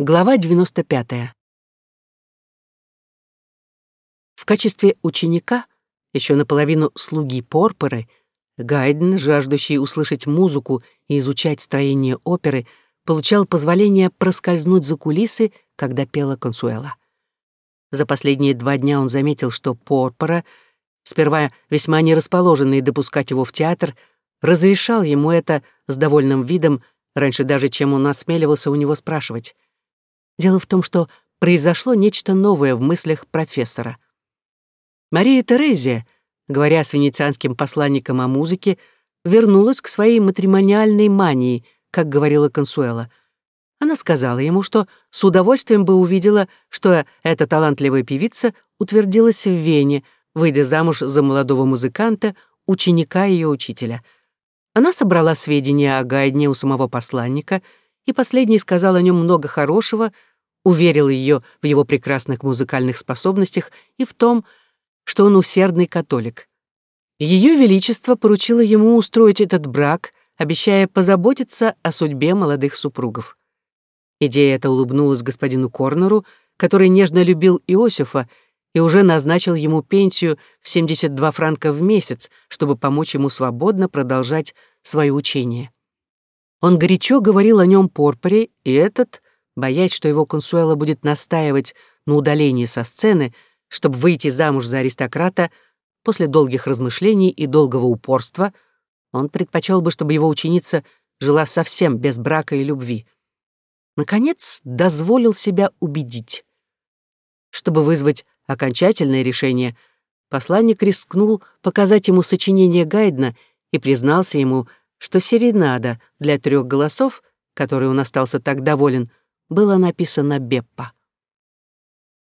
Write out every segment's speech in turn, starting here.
Глава 95. В качестве ученика, еще наполовину слуги Порпоры, Гайден, жаждущий услышать музыку и изучать строение оперы, получал позволение проскользнуть за кулисы, когда пела Консуэла. За последние два дня он заметил, что Порпора, сперва весьма не расположенный допускать его в театр, разрешал ему это с довольным видом, раньше даже, чем он осмеливался у него спрашивать. Дело в том, что произошло нечто новое в мыслях профессора. Мария Терезия, говоря с венецианским посланником о музыке, вернулась к своей матримониальной мании, как говорила Консуэла. Она сказала ему, что с удовольствием бы увидела, что эта талантливая певица утвердилась в Вене, выйдя замуж за молодого музыканта, ученика ее учителя. Она собрала сведения о Гайдне у самого посланника, и последний сказал о нем много хорошего — уверил ее в его прекрасных музыкальных способностях и в том, что он усердный католик. Ее Величество поручило ему устроить этот брак, обещая позаботиться о судьбе молодых супругов. Идея эта улыбнулась господину Корнеру, который нежно любил Иосифа и уже назначил ему пенсию в 72 франка в месяц, чтобы помочь ему свободно продолжать свое учение. Он горячо говорил о нем Порпоре, и этот — боясь, что его консуэла будет настаивать на удалении со сцены, чтобы выйти замуж за аристократа, после долгих размышлений и долгого упорства, он предпочел бы, чтобы его ученица жила совсем без брака и любви. Наконец, дозволил себя убедить. Чтобы вызвать окончательное решение, посланник рискнул показать ему сочинение Гайдна и признался ему, что серенада для трех голосов, которой он остался так доволен, было написано Беппа.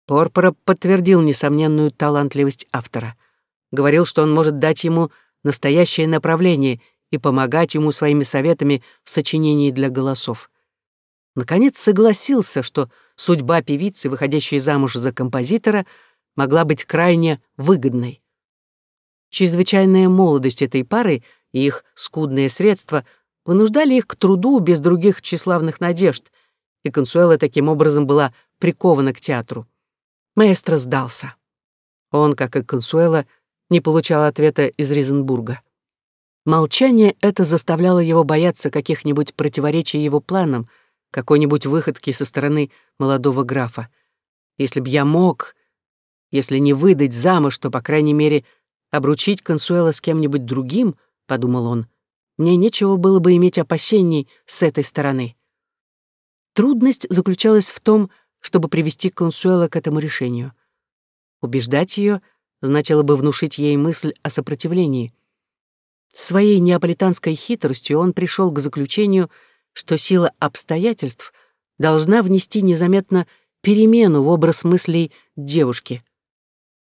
Порпора подтвердил несомненную талантливость автора. Говорил, что он может дать ему настоящее направление и помогать ему своими советами в сочинении для голосов. Наконец согласился, что судьба певицы, выходящей замуж за композитора, могла быть крайне выгодной. Чрезвычайная молодость этой пары и их скудные средства вынуждали их к труду без других тщеславных надежд, и Консуэла таким образом была прикована к театру. Маэстро сдался. Он, как и Консуэла, не получал ответа из Ризенбурга. Молчание это заставляло его бояться каких-нибудь противоречий его планам, какой-нибудь выходки со стороны молодого графа. Если б я мог, если не выдать замуж, то, по крайней мере, обручить Консуэла с кем-нибудь другим, — подумал он, — мне нечего было бы иметь опасений с этой стороны. Трудность заключалась в том, чтобы привести Консуэла к этому решению. Убеждать ее значило бы внушить ей мысль о сопротивлении. Своей неаполитанской хитростью он пришел к заключению, что сила обстоятельств должна внести незаметно перемену в образ мыслей девушки.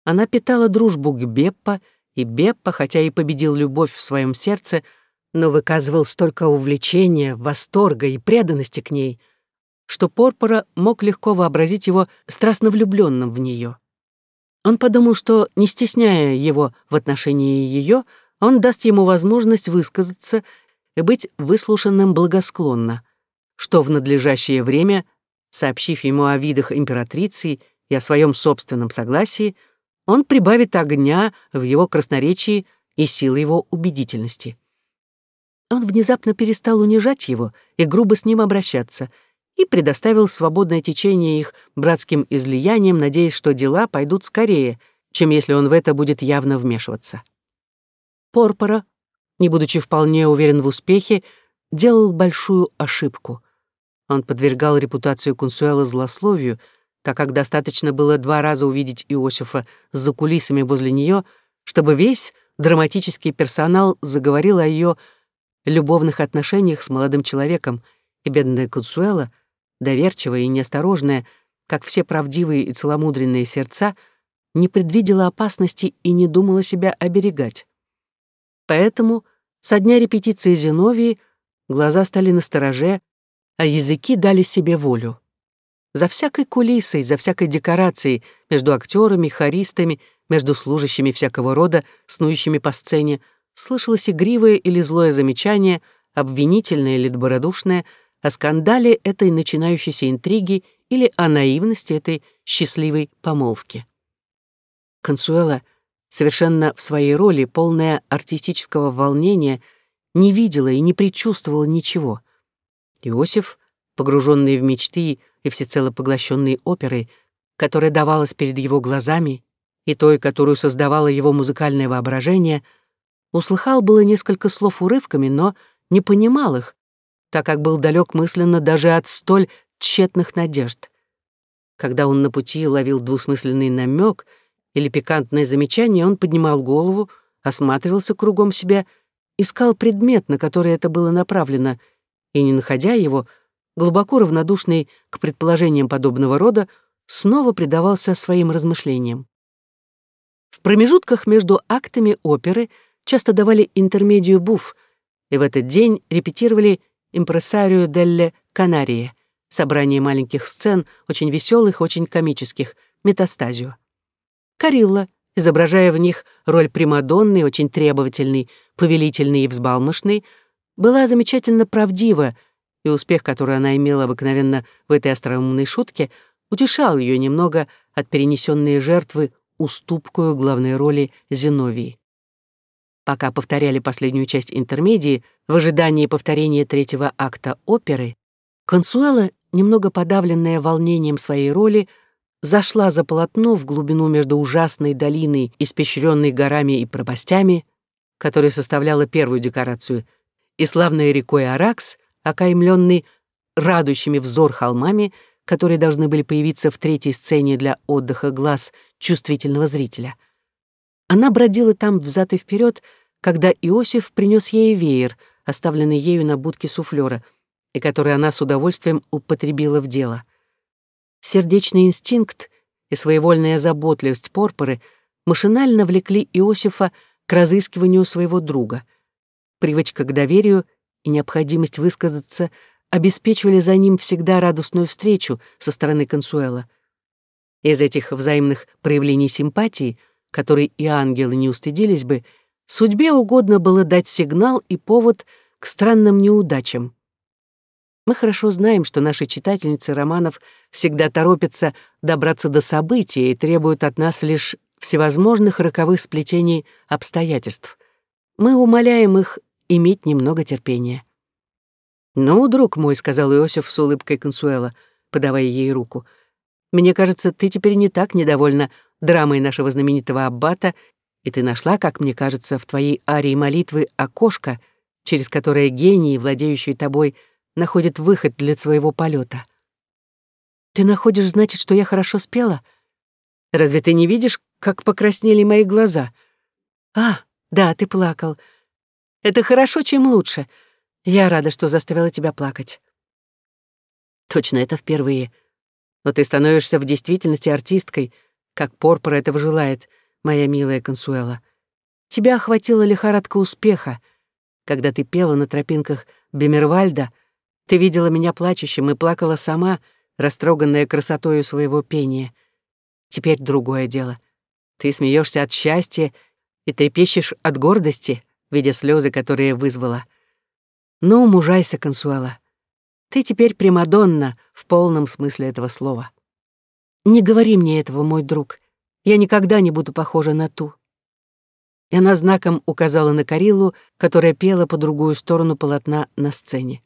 Она питала дружбу к Беппа, и Беппа, хотя и победил любовь в своем сердце, но выказывал столько увлечения, восторга и преданности к ней — что Порпора мог легко вообразить его страстно влюбленным в нее. Он подумал, что, не стесняя его в отношении ее, он даст ему возможность высказаться и быть выслушанным благосклонно, что в надлежащее время, сообщив ему о видах императрицы и о своем собственном согласии, он прибавит огня в его красноречии и силы его убедительности. Он внезапно перестал унижать его и грубо с ним обращаться — и предоставил свободное течение их братским излияниям, надеясь, что дела пойдут скорее, чем если он в это будет явно вмешиваться. Порпора, не будучи вполне уверен в успехе, делал большую ошибку. Он подвергал репутацию Кунсуэла злословию, так как достаточно было два раза увидеть Иосифа за кулисами возле нее, чтобы весь драматический персонал заговорил о ее любовных отношениях с молодым человеком, и бедная Кунсуэла — доверчивая и неосторожная, как все правдивые и целомудренные сердца, не предвидела опасности и не думала себя оберегать. Поэтому со дня репетиции Зиновии глаза стали настороже, а языки дали себе волю. За всякой кулисой, за всякой декорацией, между актерами, хористами, между служащими всякого рода, снующими по сцене, слышалось игривое или злое замечание, обвинительное или добродушное — о скандале этой начинающейся интриги или о наивности этой счастливой помолвки. Консуэла, совершенно в своей роли, полная артистического волнения, не видела и не предчувствовала ничего. Иосиф, погруженный в мечты и всецело поглощенный оперой, которая давалась перед его глазами, и той, которую создавало его музыкальное воображение, услыхал было несколько слов урывками, но не понимал их, так как был далек мысленно даже от столь тщетных надежд. Когда он на пути ловил двусмысленный намек или пикантное замечание, он поднимал голову, осматривался кругом себя, искал предмет, на который это было направлено, и, не находя его, глубоко равнодушный к предположениям подобного рода, снова предавался своим размышлениям. В промежутках между актами оперы часто давали интермедию буф, и в этот день репетировали «Импресарио делле Канарии» — собрание маленьких сцен, очень веселых, очень комических, метастазию. Карилла, изображая в них роль Примадонны, очень требовательной, повелительной и взбалмошной, была замечательно правдива, и успех, который она имела обыкновенно в этой остроумной шутке, утешал ее немного от перенесенной жертвы уступкую главной роли Зиновии. Пока повторяли последнюю часть интермедии, в ожидании повторения третьего акта оперы, Консуэла, немного подавленная волнением своей роли, зашла за полотно в глубину между ужасной долиной, испещренной горами и пропастями, которая составляла первую декорацию, и славной рекой Аракс, окаймленной радующими взор холмами, которые должны были появиться в третьей сцене для отдыха глаз чувствительного зрителя. Она бродила там взад и вперед, когда Иосиф принес ей веер, оставленный ею на будке суфлера, и который она с удовольствием употребила в дело. Сердечный инстинкт и своевольная заботливость Порпоры машинально влекли Иосифа к разыскиванию своего друга. Привычка к доверию и необходимость высказаться обеспечивали за ним всегда радостную встречу со стороны Консуэла. Из этих взаимных проявлений симпатии, которые и ангелы не устыдились бы, судьбе угодно было дать сигнал и повод к странным неудачам. Мы хорошо знаем, что наши читательницы романов всегда торопятся добраться до события и требуют от нас лишь всевозможных роковых сплетений обстоятельств. Мы умоляем их иметь немного терпения. «Ну, друг мой», — сказал Иосиф с улыбкой Консуэла, подавая ей руку, «мне кажется, ты теперь не так недовольна драмой нашего знаменитого аббата, и ты нашла, как мне кажется, в твоей арии молитвы окошко, через которое гений, владеющий тобой, находит выход для своего полета. Ты находишь, значит, что я хорошо спела? Разве ты не видишь, как покраснели мои глаза? А, да, ты плакал. Это хорошо, чем лучше — я рада, что заставила тебя плакать. Точно, это впервые. Но ты становишься в действительности артисткой, как Порпора этого желает, моя милая Консуэла. Тебя охватила лихорадка успеха. Когда ты пела на тропинках Бемервальда, ты видела меня плачущим и плакала сама, растроганная красотою своего пения. Теперь другое дело. Ты смеешься от счастья и трепещешь от гордости, видя слезы, которые вызвала. Ну, мужайся, Консуэла. Ты теперь Примадонна в полном смысле этого слова. Не говори мне этого, мой друг. Я никогда не буду похожа на ту. И она знаком указала на Карилу, которая пела по другую сторону полотна на сцене.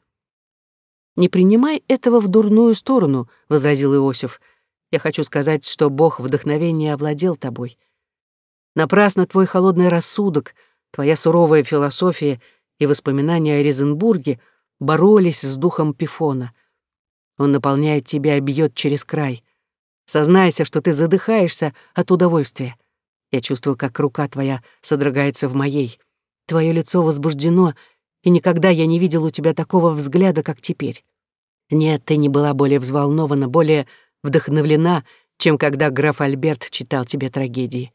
«Не принимай этого в дурную сторону», — возразил Иосиф. «Я хочу сказать, что Бог вдохновения овладел тобой. Напрасно твой холодный рассудок, твоя суровая философия — и воспоминания о Резенбурге боролись с духом Пифона. Он наполняет тебя и бьет через край. Сознайся, что ты задыхаешься от удовольствия. Я чувствую, как рука твоя содрогается в моей. Твое лицо возбуждено, и никогда я не видел у тебя такого взгляда, как теперь. Нет, ты не была более взволнована, более вдохновлена, чем когда граф Альберт читал тебе трагедии.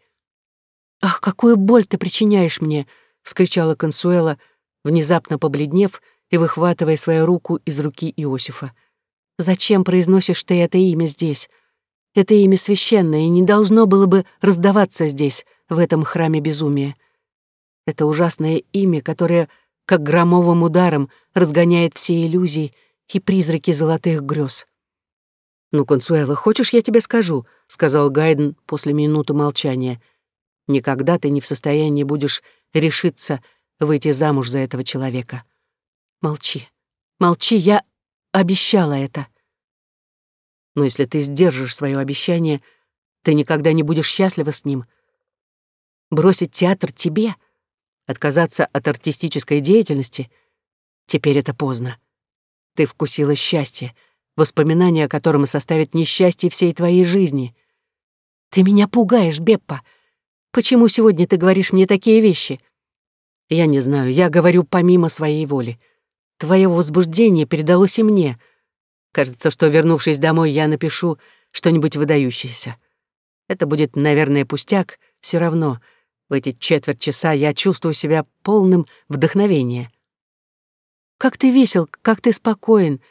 «Ах, какую боль ты причиняешь мне!» — вскричала Консуэла, внезапно побледнев и выхватывая свою руку из руки Иосифа. «Зачем произносишь ты это имя здесь? Это имя священное и не должно было бы раздаваться здесь, в этом храме безумия. Это ужасное имя, которое, как громовым ударом, разгоняет все иллюзии и призраки золотых грез. «Ну, Консуэла, хочешь, я тебе скажу?» — сказал Гайден после минуты молчания. «Никогда ты не в состоянии будешь решиться выйти замуж за этого человека. Молчи, молчи, я обещала это. Но если ты сдержишь свое обещание, ты никогда не будешь счастлива с ним. Бросить театр тебе, отказаться от артистической деятельности — теперь это поздно. Ты вкусила счастье, воспоминания о котором составят несчастье всей твоей жизни. Ты меня пугаешь, Беппа. Почему сегодня ты говоришь мне такие вещи? Я не знаю, я говорю помимо своей воли. Твое возбуждение передалось и мне. Кажется, что, вернувшись домой, я напишу что-нибудь выдающееся. Это будет, наверное, пустяк, все равно. В эти четверть часа я чувствую себя полным вдохновения. Как ты весел, как ты спокоен.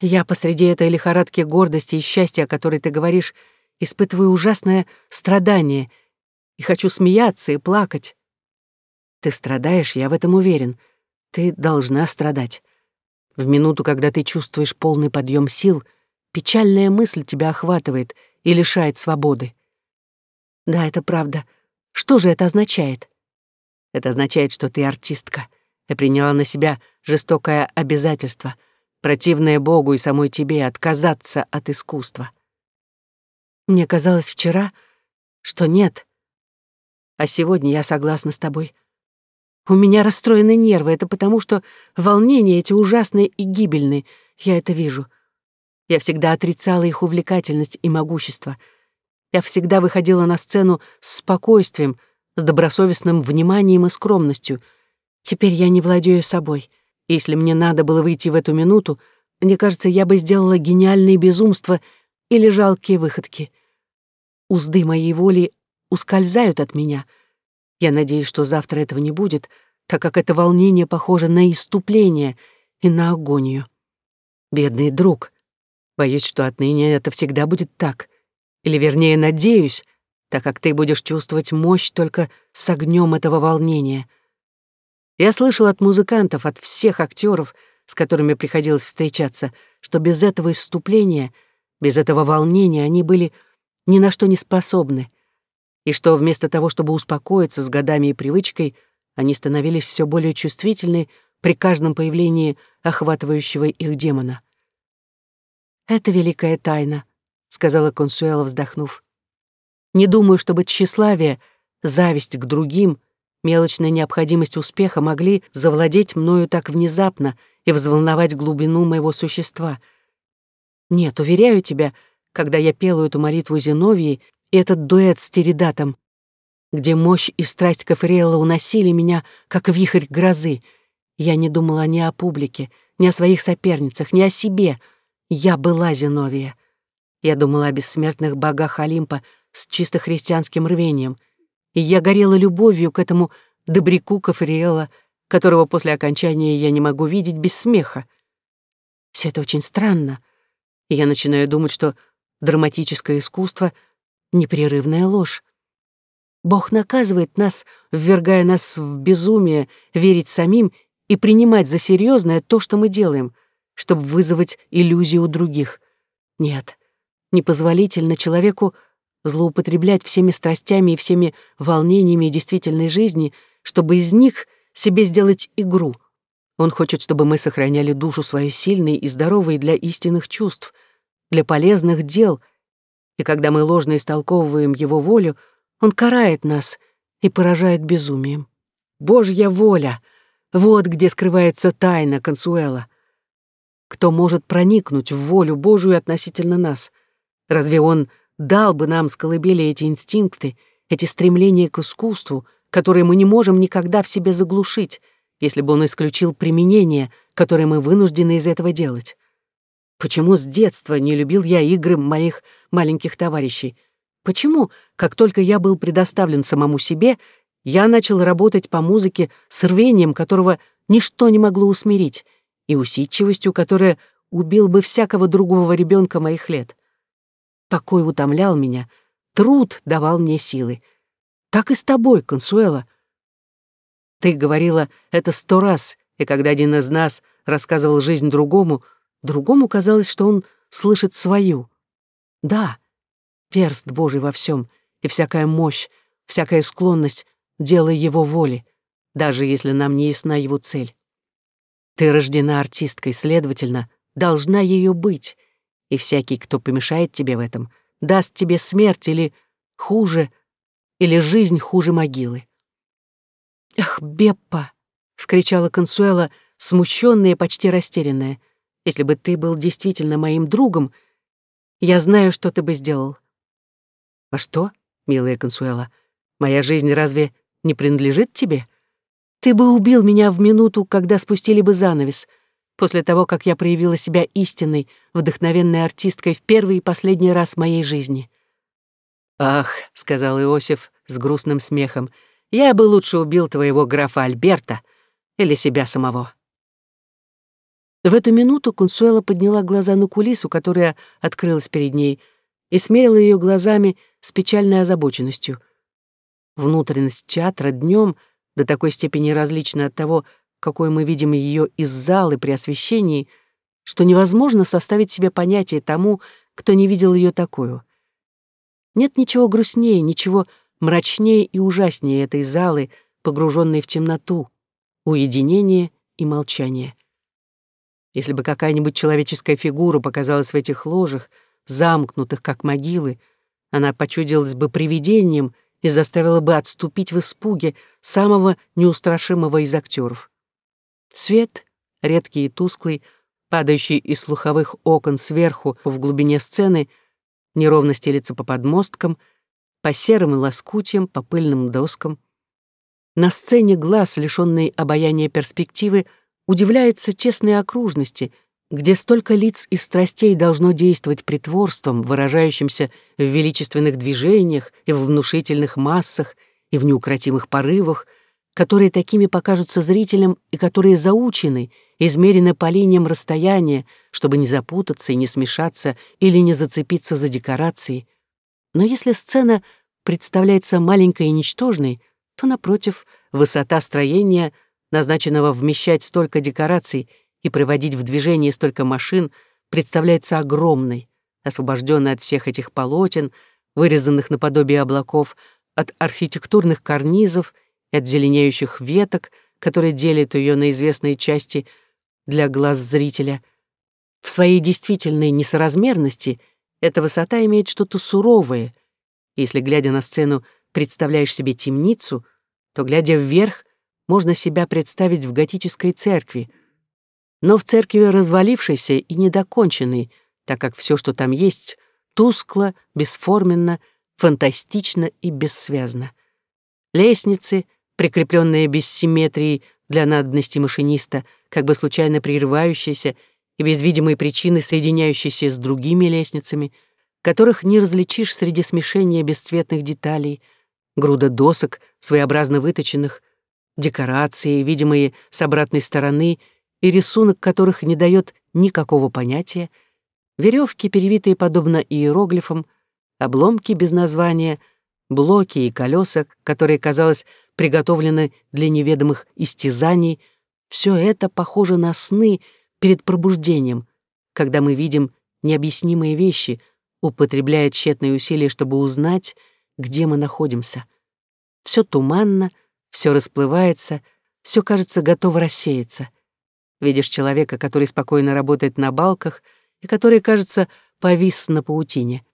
Я посреди этой лихорадки гордости и счастья, о которой ты говоришь, испытываю ужасное страдание и хочу смеяться и плакать. Ты страдаешь, я в этом уверен. Ты должна страдать. В минуту, когда ты чувствуешь полный подъем сил, печальная мысль тебя охватывает и лишает свободы. Да, это правда. Что же это означает? Это означает, что ты артистка и приняла на себя жестокое обязательство, противное Богу и самой тебе, отказаться от искусства. Мне казалось вчера, что нет. А сегодня я согласна с тобой. У меня расстроены нервы, это потому, что волнения эти ужасные и гибельные, я это вижу. Я всегда отрицала их увлекательность и могущество. Я всегда выходила на сцену с спокойствием, с добросовестным вниманием и скромностью. Теперь я не владею собой. Если мне надо было выйти в эту минуту, мне кажется, я бы сделала гениальные безумства или жалкие выходки. Узды моей воли ускользают от меня — я надеюсь, что завтра этого не будет, так как это волнение похоже на иступление и на агонию. Бедный друг. Боюсь, что отныне это всегда будет так. Или, вернее, надеюсь, так как ты будешь чувствовать мощь только с огнем этого волнения. Я слышал от музыкантов, от всех актеров, с которыми приходилось встречаться, что без этого иступления, без этого волнения они были ни на что не способны — и что вместо того, чтобы успокоиться с годами и привычкой, они становились все более чувствительны при каждом появлении охватывающего их демона. «Это великая тайна», — сказала Консуэла, вздохнув. «Не думаю, чтобы тщеславие, зависть к другим, мелочная необходимость успеха могли завладеть мною так внезапно и взволновать глубину моего существа. Нет, уверяю тебя, когда я пела эту молитву Зиновии, этот дуэт с Теридатом, где мощь и страсть Кафриэла уносили меня, как вихрь грозы. Я не думала ни о публике, ни о своих соперницах, ни о себе. Я была Зиновия. Я думала о бессмертных богах Олимпа с чисто христианским рвением. И я горела любовью к этому добряку Кафриэла, которого после окончания я не могу видеть без смеха. Все это очень странно. И я начинаю думать, что драматическое искусство — непрерывная ложь. Бог наказывает нас, ввергая нас в безумие, верить самим и принимать за серьезное то, что мы делаем, чтобы вызвать иллюзию у других. Нет, непозволительно человеку злоупотреблять всеми страстями и всеми волнениями действительной жизни, чтобы из них себе сделать игру. Он хочет, чтобы мы сохраняли душу свою сильной и здоровой для истинных чувств, для полезных дел — и когда мы ложно истолковываем его волю, он карает нас и поражает безумием. Божья воля — вот где скрывается тайна Консуэла. Кто может проникнуть в волю Божию относительно нас? Разве он дал бы нам с колыбели эти инстинкты, эти стремления к искусству, которые мы не можем никогда в себе заглушить, если бы он исключил применение, которое мы вынуждены из этого делать? Почему с детства не любил я игры моих маленьких товарищей? Почему, как только я был предоставлен самому себе, я начал работать по музыке с рвением, которого ничто не могло усмирить, и усидчивостью, которая убил бы всякого другого ребенка моих лет? Покой утомлял меня, труд давал мне силы. Так и с тобой, Консуэла. Ты говорила это сто раз, и когда один из нас рассказывал жизнь другому — Другому казалось, что он слышит свою. Да, перст Божий во всем, и всякая мощь, всякая склонность — дело его воли, даже если нам не ясна его цель. Ты рождена артисткой, следовательно, должна ее быть, и всякий, кто помешает тебе в этом, даст тебе смерть или, хуже, или жизнь хуже могилы. «Ах, Беппа!» — вскричала Консуэла, смущенная и почти растерянная. «Если бы ты был действительно моим другом, я знаю, что ты бы сделал». «А что, милая Консуэла, моя жизнь разве не принадлежит тебе? Ты бы убил меня в минуту, когда спустили бы занавес, после того, как я проявила себя истинной, вдохновенной артисткой в первый и последний раз моей жизни». «Ах», — сказал Иосиф с грустным смехом, — я бы лучше убил твоего графа Альберта или себя самого». В эту минуту Консуэла подняла глаза на кулису, которая открылась перед ней, и смерила ее глазами с печальной озабоченностью. Внутренность театра днем до такой степени различна от того, какой мы видим ее из залы при освещении, что невозможно составить себе понятие тому, кто не видел ее такую. Нет ничего грустнее, ничего мрачнее и ужаснее этой залы, погруженной в темноту, уединение и молчание. Если бы какая-нибудь человеческая фигура показалась в этих ложах, замкнутых, как могилы, она почудилась бы привидением и заставила бы отступить в испуге самого неустрашимого из актеров. Свет, редкий и тусклый, падающий из слуховых окон сверху в глубине сцены, неровности лица по подмосткам — по серым лоскутьям, по пыльным доскам. На сцене глаз, лишённый обаяния перспективы, удивляется тесной окружности, где столько лиц и страстей должно действовать притворством, выражающимся в величественных движениях и в внушительных массах и в неукротимых порывах, которые такими покажутся зрителям и которые заучены, измерены по линиям расстояния, чтобы не запутаться и не смешаться или не зацепиться за декорации, но если сцена представляется маленькой и ничтожной, то, напротив, высота строения, назначенного вмещать столько декораций и приводить в движение столько машин, представляется огромной, освобожденной от всех этих полотен, вырезанных наподобие облаков, от архитектурных карнизов и от зеленеющих веток, которые делят ее на известные части для глаз зрителя. В своей действительной несоразмерности — эта высота имеет что-то суровое. Если, глядя на сцену, представляешь себе темницу, то, глядя вверх, можно себя представить в готической церкви. Но в церкви развалившейся и недоконченной, так как все, что там есть, тускло, бесформенно, фантастично и бессвязно. Лестницы, прикрепленные без симметрии для надобности машиниста, как бы случайно прерывающиеся и без видимой причины соединяющиеся с другими лестницами, которых не различишь среди смешения бесцветных деталей, груда досок, своеобразно выточенных, декорации, видимые с обратной стороны, и рисунок которых не дает никакого понятия, веревки, перевитые подобно иероглифам, обломки без названия, блоки и колеса, которые, казалось, приготовлены для неведомых истязаний, все это похоже на сны — перед пробуждением, когда мы видим необъяснимые вещи, употребляя тщетные усилия, чтобы узнать, где мы находимся. Все туманно, все расплывается, все кажется готово рассеяться. Видишь человека, который спокойно работает на балках и который, кажется, повис на паутине.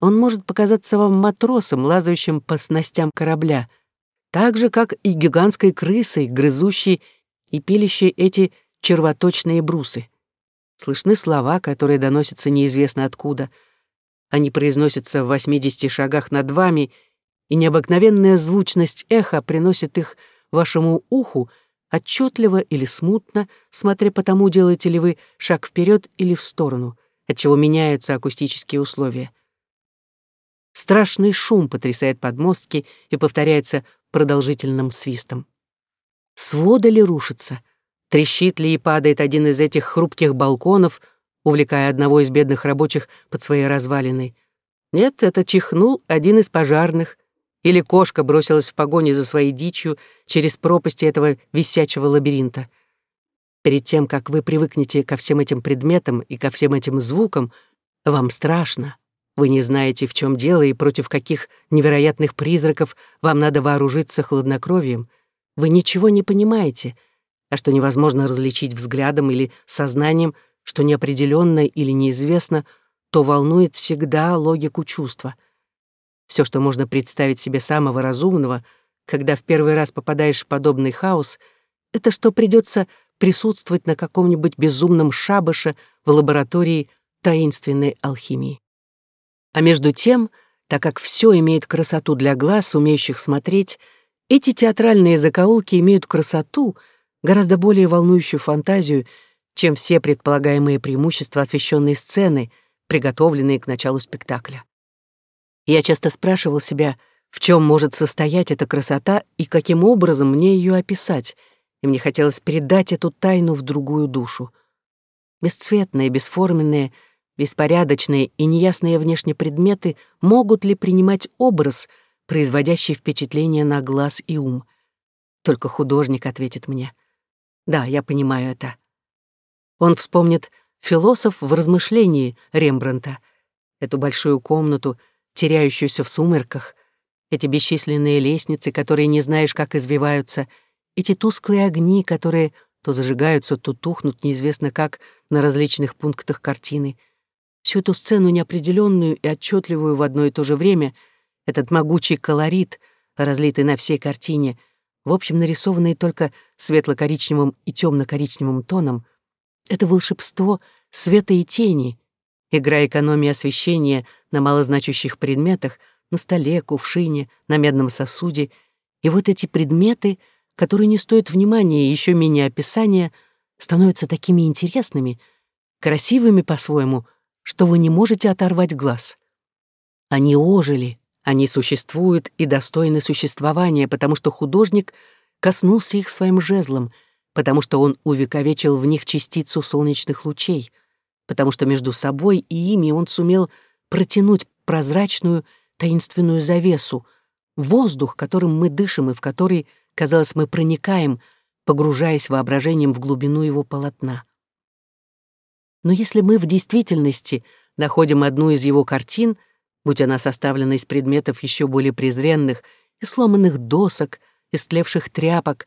Он может показаться вам матросом, лазающим по снастям корабля, так же, как и гигантской крысой, грызущей и пилящей эти червоточные брусы. Слышны слова, которые доносятся неизвестно откуда. Они произносятся в 80 шагах над вами, и необыкновенная звучность эха приносит их вашему уху отчетливо или смутно, смотря по тому, делаете ли вы шаг вперед или в сторону, отчего меняются акустические условия. Страшный шум потрясает подмостки и повторяется продолжительным свистом. Своды ли рушатся? Трещит ли и падает один из этих хрупких балконов, увлекая одного из бедных рабочих под своей развалиной. Нет, это чихнул один из пожарных, или кошка бросилась в погоне за своей дичью через пропасти этого висячего лабиринта. Перед тем, как вы привыкнете ко всем этим предметам и ко всем этим звукам, вам страшно. Вы не знаете, в чем дело и против каких невероятных призраков вам надо вооружиться хладнокровием. Вы ничего не понимаете, а что невозможно различить взглядом или сознанием, что неопределенно или неизвестно, то волнует всегда логику чувства. Все, что можно представить себе самого разумного, когда в первый раз попадаешь в подобный хаос, это что придется присутствовать на каком-нибудь безумном шабаше в лаборатории таинственной алхимии. А между тем, так как все имеет красоту для глаз, умеющих смотреть, эти театральные закоулки имеют красоту, гораздо более волнующую фантазию, чем все предполагаемые преимущества освещенной сцены, приготовленные к началу спектакля. Я часто спрашивал себя, в чем может состоять эта красота и каким образом мне ее описать, и мне хотелось передать эту тайну в другую душу. Бесцветные, бесформенные — Беспорядочные и неясные внешние предметы могут ли принимать образ, производящий впечатление на глаз и ум? Только художник ответит мне. Да, я понимаю это. Он вспомнит философ в размышлении Рембранта, эту большую комнату, теряющуюся в сумерках, эти бесчисленные лестницы, которые не знаешь, как извиваются, эти тусклые огни, которые то зажигаются, то тухнут неизвестно как на различных пунктах картины — Всю эту сцену неопределенную и отчетливую в одно и то же время, этот могучий колорит, разлитый на всей картине, в общем, нарисованный только светло-коричневым и темно-коричневым тоном, это волшебство света и тени, игра экономии освещения на малозначащих предметах, на столе, кувшине, на медном сосуде, и вот эти предметы, которые не стоят внимания и еще менее описания, становятся такими интересными, красивыми по-своему — что вы не можете оторвать глаз. Они ожили, они существуют и достойны существования, потому что художник коснулся их своим жезлом, потому что он увековечил в них частицу солнечных лучей, потому что между собой и ими он сумел протянуть прозрачную таинственную завесу, воздух, которым мы дышим и в который, казалось, мы проникаем, погружаясь воображением в глубину его полотна. Но если мы в действительности находим одну из его картин, будь она составлена из предметов еще более презренных, и сломанных досок, истлевших тряпок,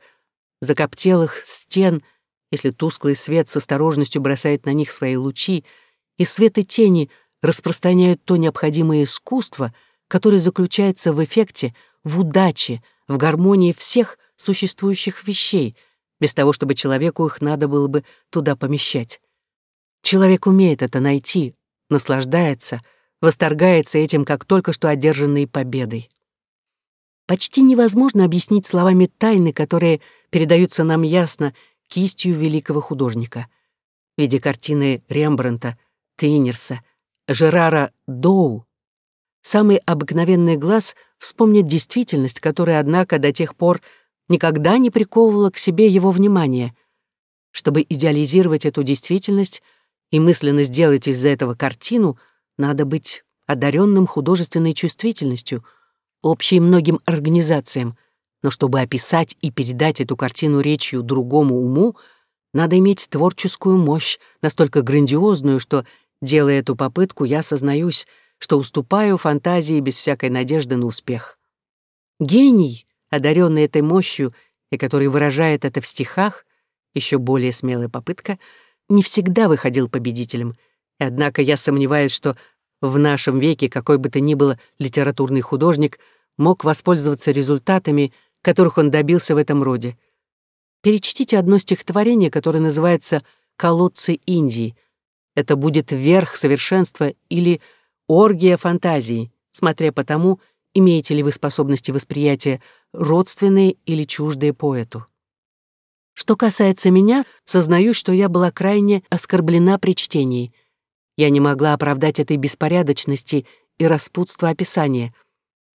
закоптелых стен, если тусклый свет с осторожностью бросает на них свои лучи, и свет и тени распространяют то необходимое искусство, которое заключается в эффекте, в удаче, в гармонии всех существующих вещей, без того, чтобы человеку их надо было бы туда помещать. Человек умеет это найти, наслаждается, восторгается этим, как только что одержанной победой. Почти невозможно объяснить словами тайны, которые передаются нам ясно кистью великого художника. В виде картины Рембрандта, Тейнерса, Жерара Доу самый обыкновенный глаз вспомнит действительность, которая, однако, до тех пор никогда не приковывала к себе его внимание. Чтобы идеализировать эту действительность, и мысленно сделать из-за этого картину, надо быть одаренным художественной чувствительностью, общей многим организациям, но чтобы описать и передать эту картину речью другому уму, надо иметь творческую мощь, настолько грандиозную, что, делая эту попытку, я сознаюсь, что уступаю фантазии без всякой надежды на успех. Гений, одаренный этой мощью и который выражает это в стихах, еще более смелая попытка — не всегда выходил победителем. Однако я сомневаюсь, что в нашем веке какой бы то ни было литературный художник мог воспользоваться результатами, которых он добился в этом роде. Перечтите одно стихотворение, которое называется «Колодцы Индии». Это будет верх совершенства или оргия фантазии, смотря по тому, имеете ли вы способности восприятия родственные или чуждые поэту. Что касается меня, сознаю, что я была крайне оскорблена при чтении. Я не могла оправдать этой беспорядочности и распутства описания.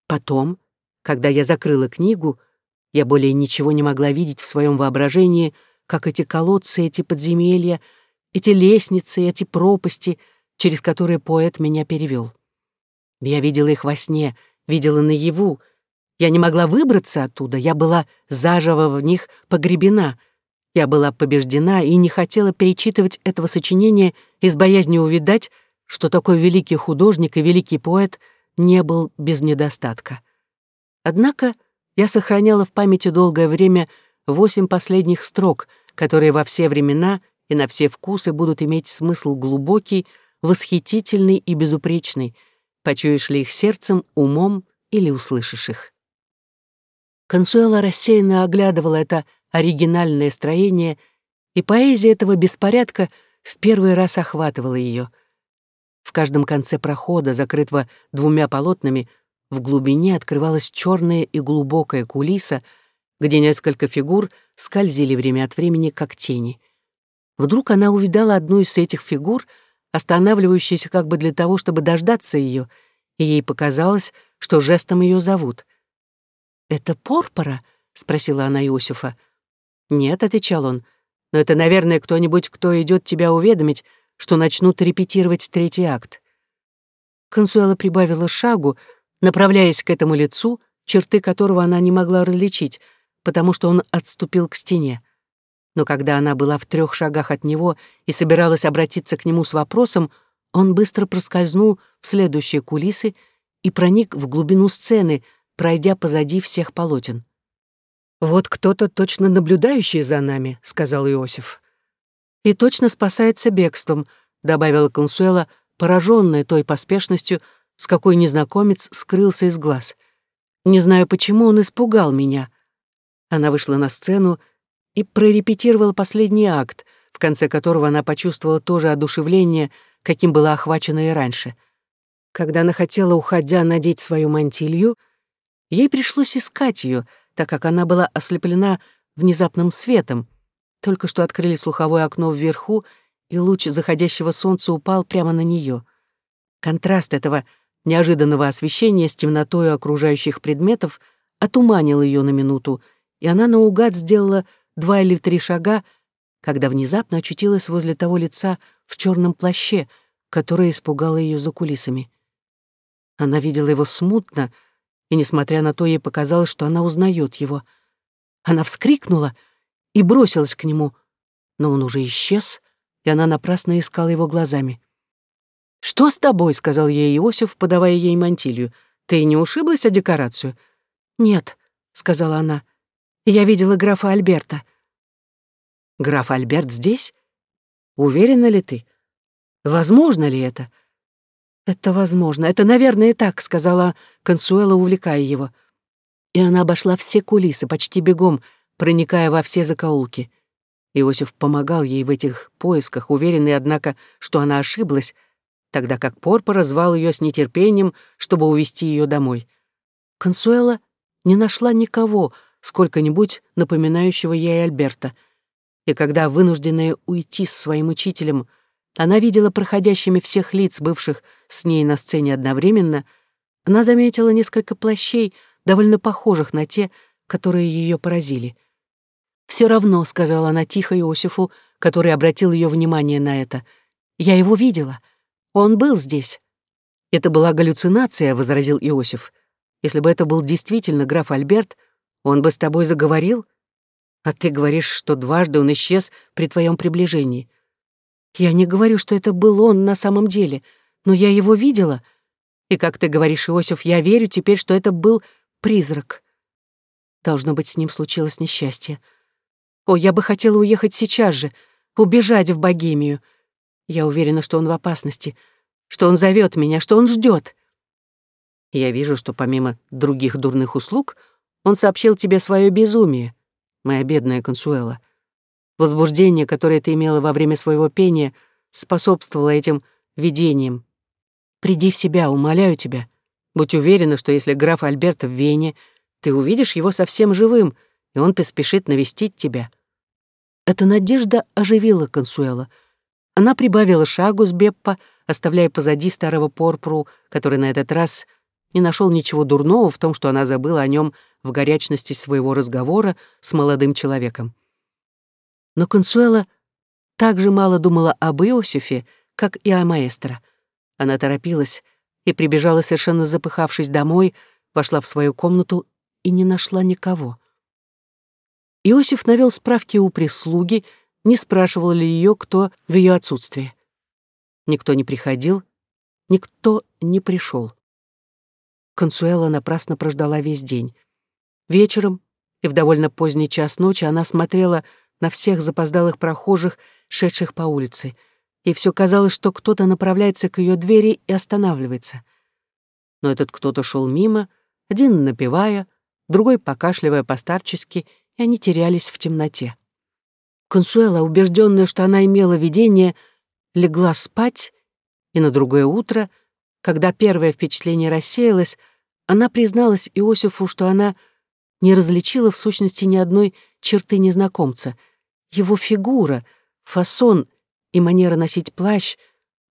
Потом, когда я закрыла книгу, я более ничего не могла видеть в своем воображении, как эти колодцы, эти подземелья, эти лестницы, эти пропасти, через которые поэт меня перевел. Я видела их во сне, видела наяву. Я не могла выбраться оттуда, я была заживо в них погребена — Я была побеждена и не хотела перечитывать этого сочинения из боязни увидать, что такой великий художник и великий поэт не был без недостатка. Однако я сохраняла в памяти долгое время восемь последних строк, которые во все времена и на все вкусы будут иметь смысл глубокий, восхитительный и безупречный, почуешь ли их сердцем, умом или услышишь их. Консуэла рассеянно оглядывала это оригинальное строение, и поэзия этого беспорядка в первый раз охватывала ее. В каждом конце прохода, закрытого двумя полотнами, в глубине открывалась черная и глубокая кулиса, где несколько фигур скользили время от времени, как тени. Вдруг она увидала одну из этих фигур, останавливающуюся как бы для того, чтобы дождаться ее, и ей показалось, что жестом ее зовут. «Это Порпора?» — спросила она Иосифа. «Нет», — отвечал он, — «но это, наверное, кто-нибудь, кто идет тебя уведомить, что начнут репетировать третий акт». Консуэла прибавила шагу, направляясь к этому лицу, черты которого она не могла различить, потому что он отступил к стене. Но когда она была в трех шагах от него и собиралась обратиться к нему с вопросом, он быстро проскользнул в следующие кулисы и проник в глубину сцены, пройдя позади всех полотен. «Вот кто-то точно наблюдающий за нами», — сказал Иосиф. «И точно спасается бегством», — добавила Консуэла, пораженная той поспешностью, с какой незнакомец скрылся из глаз. «Не знаю, почему он испугал меня». Она вышла на сцену и прорепетировала последний акт, в конце которого она почувствовала то же одушевление, каким была охвачена и раньше. Когда она хотела, уходя, надеть свою мантилью, ей пришлось искать ее, так как она была ослеплена внезапным светом. Только что открыли слуховое окно вверху, и луч заходящего солнца упал прямо на нее. Контраст этого неожиданного освещения с темнотой окружающих предметов отуманил ее на минуту, и она наугад сделала два или три шага, когда внезапно очутилась возле того лица в черном плаще, которое испугало ее за кулисами. Она видела его смутно, и, несмотря на то, ей показалось, что она узнает его. Она вскрикнула и бросилась к нему, но он уже исчез, и она напрасно искала его глазами. «Что с тобой?» — сказал ей Иосиф, подавая ей мантилью. «Ты не ушиблась о декорацию?» «Нет», — сказала она. «Я видела графа Альберта». «Граф Альберт здесь? Уверена ли ты? Возможно ли это?» «Это возможно. Это, наверное, и так», — сказала Консуэла, увлекая его. И она обошла все кулисы, почти бегом, проникая во все закоулки. Иосиф помогал ей в этих поисках, уверенный, однако, что она ошиблась, тогда как Порпора звал ее с нетерпением, чтобы увести ее домой. Консуэла не нашла никого, сколько-нибудь напоминающего ей Альберта. И когда, вынужденная уйти с своим учителем, она видела проходящими всех лиц, бывших с ней на сцене одновременно, она заметила несколько плащей, довольно похожих на те, которые ее поразили. «Все равно», — сказала она тихо Иосифу, который обратил ее внимание на это, — «я его видела. Он был здесь». «Это была галлюцинация», — возразил Иосиф. «Если бы это был действительно граф Альберт, он бы с тобой заговорил. А ты говоришь, что дважды он исчез при твоем приближении. Я не говорю, что это был он на самом деле, но я его видела. И, как ты говоришь, Иосиф, я верю теперь, что это был призрак. Должно быть, с ним случилось несчастье. О, я бы хотела уехать сейчас же, убежать в Богемию. Я уверена, что он в опасности, что он зовет меня, что он ждет. Я вижу, что помимо других дурных услуг он сообщил тебе свое безумие, моя бедная Консуэла. Возбуждение, которое ты имела во время своего пения, способствовало этим видениям. Приди в себя, умоляю тебя. Будь уверена, что если граф Альберт в Вене, ты увидишь его совсем живым, и он поспешит навестить тебя. Эта надежда оживила Консуэла. Она прибавила шагу с Беппа, оставляя позади старого Порпру, который на этот раз не нашел ничего дурного в том, что она забыла о нем в горячности своего разговора с молодым человеком. Но Консуэла так же мало думала об Иосифе, как и о маэстро. Она торопилась и прибежала совершенно запыхавшись домой, вошла в свою комнату и не нашла никого. Иосиф навел справки у прислуги, не спрашивал ли ее, кто в ее отсутствие. Никто не приходил, никто не пришел. Консуэла напрасно прождала весь день. Вечером и в довольно поздний час ночи она смотрела на всех запоздалых прохожих, шедших по улице, и все казалось, что кто-то направляется к ее двери и останавливается. Но этот кто-то шел мимо, один напевая, другой покашливая постарчески, и они терялись в темноте. Консуэла, убежденная, что она имела видение, легла спать, и на другое утро, когда первое впечатление рассеялось, она призналась Иосифу, что она не различила в сущности ни одной черты незнакомца. Его фигура, фасон и манера носить плащ,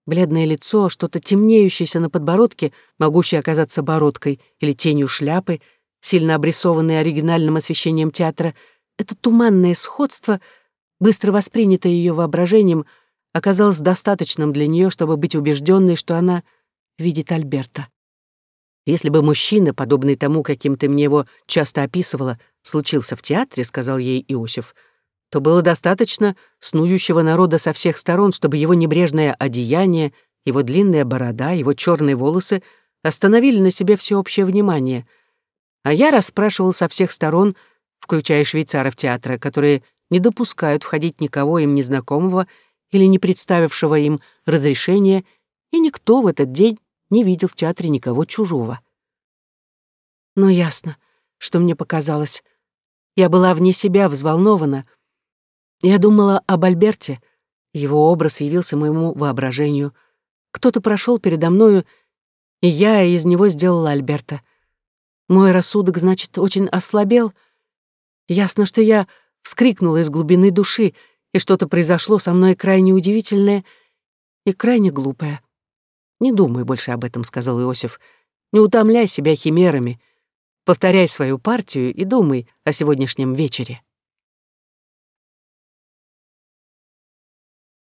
бледное лицо, что-то темнеющееся на подбородке, могущее оказаться бородкой или тенью шляпы, сильно обрисованное оригинальным освещением театра, это туманное сходство, быстро воспринятое ее воображением, оказалось достаточным для нее, чтобы быть убежденной, что она видит Альберта. Если бы мужчина, подобный тому, каким ты мне его часто описывала, случился в театре, сказал ей Иосиф, то было достаточно снующего народа со всех сторон, чтобы его небрежное одеяние, его длинная борода, его черные волосы остановили на себе всеобщее внимание. А я расспрашивал со всех сторон, включая швейцаров театра, которые не допускают входить никого им незнакомого или не представившего им разрешения, и никто в этот день не видел в театре никого чужого. Но ясно, что мне показалось. Я была вне себя взволнована. Я думала об Альберте. Его образ явился моему воображению. Кто-то прошел передо мною, и я из него сделала Альберта. Мой рассудок, значит, очень ослабел. Ясно, что я вскрикнула из глубины души, и что-то произошло со мной крайне удивительное и крайне глупое. «Не думай больше об этом», — сказал Иосиф. «Не утомляй себя химерами. Повторяй свою партию и думай о сегодняшнем вечере».